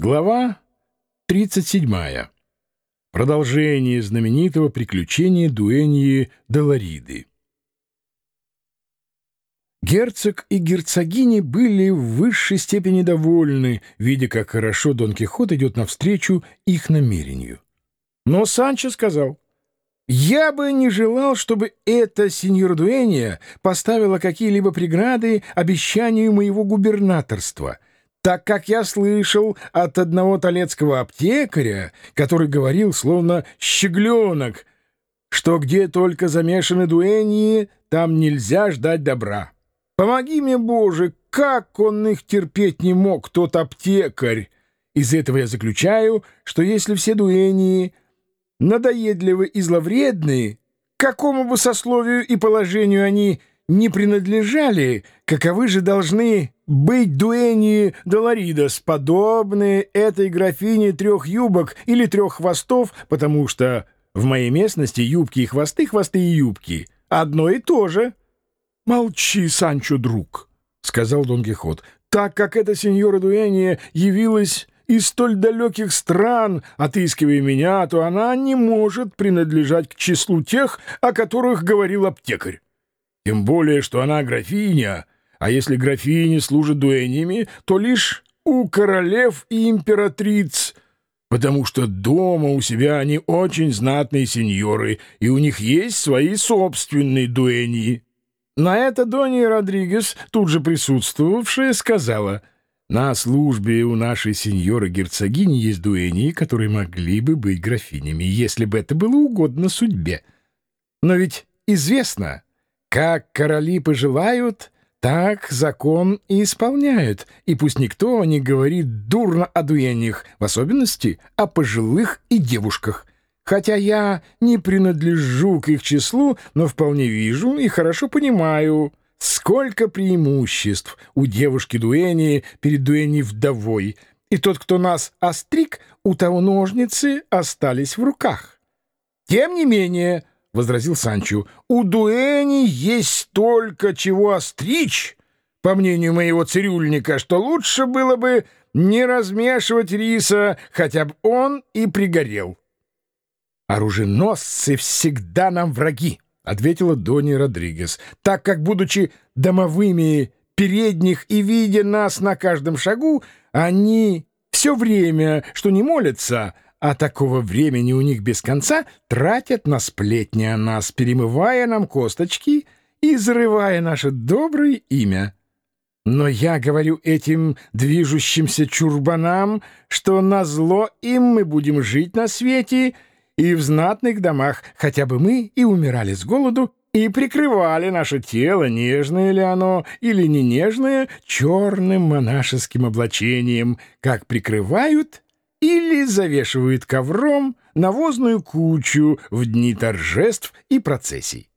Глава 37. Продолжение знаменитого приключения Дуэньи Долориды. Герцог и герцогини были в высшей степени довольны, видя, как хорошо Дон Кихот идет навстречу их намерению. Но Санчо сказал, «Я бы не желал, чтобы эта сеньор Дуэнья поставила какие-либо преграды обещанию моего губернаторства» так как я слышал от одного талецкого аптекаря, который говорил, словно щегленок, что где только замешаны дуэньи, там нельзя ждать добра. Помоги мне, Боже, как он их терпеть не мог, тот аптекарь. Из этого я заключаю, что если все дуэньи надоедливы и зловредны, какому бы сословию и положению они не принадлежали, каковы же должны быть дуэни Долоридос, подобные этой графине трех юбок или трех хвостов, потому что в моей местности юбки и хвосты, хвосты и юбки — одно и то же. — Молчи, Санчо, друг, — сказал Дон Кихот, — так как эта сеньора Дуэния явилась из столь далеких стран, отыскивая меня, то она не может принадлежать к числу тех, о которых говорил аптекарь. Тем более, что она графиня, а если графини служат дуэнями, то лишь у королев и императриц, потому что дома у себя они очень знатные сеньоры, и у них есть свои собственные дуэньи. На это Донья Родригес, тут же присутствовавшая, сказала, «На службе у нашей сеньоры-герцогини есть дуэньи, которые могли бы быть графинями, если бы это было угодно судьбе. Но ведь известно...» Как короли пожелают, так закон и исполняют, и пусть никто не говорит дурно о дуэниях, в особенности о пожилых и девушках. Хотя я не принадлежу к их числу, но вполне вижу и хорошо понимаю, сколько преимуществ у девушки дуэни перед дуэни вдовой, и тот, кто нас остриг, у того ножницы остались в руках. Тем не менее, — возразил Санчо, — у Дуэни есть столько чего остричь, по мнению моего цирюльника, что лучше было бы не размешивать риса, хотя бы он и пригорел. — Оруженосцы всегда нам враги, — ответила Донни Родригес, — так как, будучи домовыми передних и видя нас на каждом шагу, они все время, что не молятся, — а такого времени у них без конца тратят на сплетни о нас, перемывая нам косточки и зарывая наше доброе имя. Но я говорю этим движущимся чурбанам, что на зло им мы будем жить на свете и в знатных домах, хотя бы мы и умирали с голоду, и прикрывали наше тело, нежное ли оно или не нежное, черным монашеским облачением, как прикрывают или завешивают ковром навозную кучу в дни торжеств и процессий.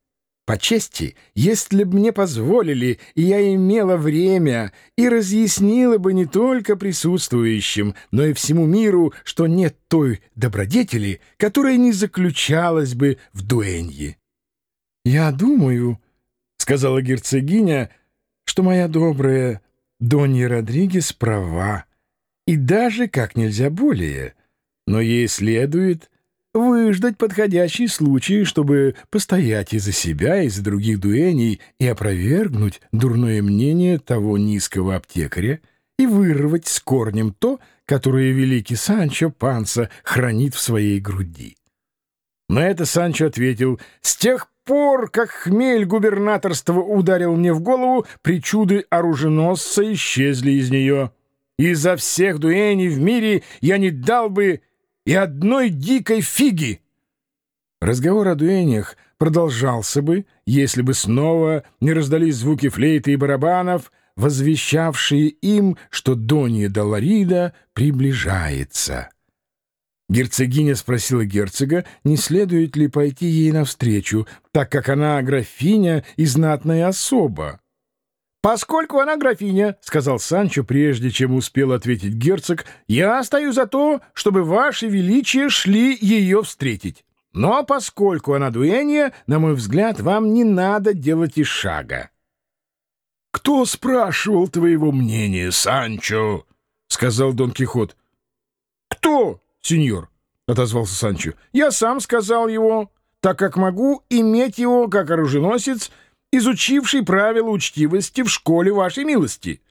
По чести, если бы мне позволили, и я имела время, и разъяснила бы не только присутствующим, но и всему миру, что нет той добродетели, которая не заключалась бы в дуэнье. «Я думаю», — сказала герцогиня, — «что моя добрая Донья Родригес права» и даже как нельзя более. Но ей следует выждать подходящий случай, чтобы постоять и за себя, и за других дуэней, и опровергнуть дурное мнение того низкого аптекаря, и вырвать с корнем то, которое великий Санчо Панса хранит в своей груди. На это Санчо ответил, «С тех пор, как хмель губернаторства ударил мне в голову, причуды оруженосца исчезли из нее». Изо всех дуэней в мире я не дал бы и одной дикой фиги. Разговор о дуэнях продолжался бы, если бы снова не раздались звуки флейты и барабанов, возвещавшие им, что Донья Долорида приближается. Герцогиня спросила герцога, не следует ли пойти ей навстречу, так как она графиня и знатная особа. «Поскольку она графиня», — сказал Санчо, прежде чем успел ответить герцог, — «я стою за то, чтобы ваше величие шли ее встретить. Но поскольку она дуэнья, на мой взгляд, вам не надо делать и шага». «Кто спрашивал твоего мнения, Санчо?» — сказал Дон Кихот. «Кто, сеньор?» — отозвался Санчо. «Я сам сказал его, так как могу иметь его как оруженосец, изучивший правила учтивости в школе вашей милости,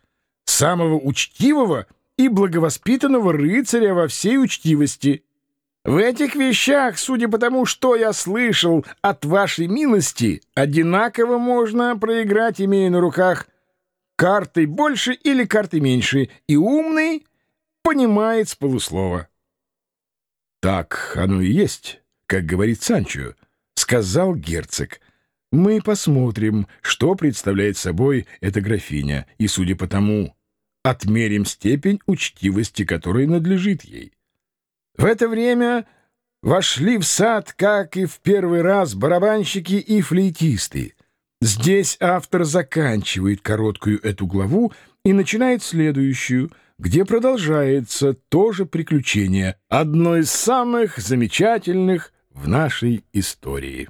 самого учтивого и благовоспитанного рыцаря во всей учтивости». В этих вещах, судя по тому, что я слышал от вашей милости, одинаково можно проиграть, имея на руках карты больше или карты меньше, и умный понимает с полуслова. — Так оно и есть, как говорит Санчо, — сказал герцог. — Мы посмотрим, что представляет собой эта графиня, и, судя по тому, отмерим степень учтивости, которой надлежит ей. В это время вошли в сад, как и в первый раз, барабанщики и флейтисты. Здесь автор заканчивает короткую эту главу и начинает следующую, где продолжается то же приключение, одно из самых замечательных в нашей истории.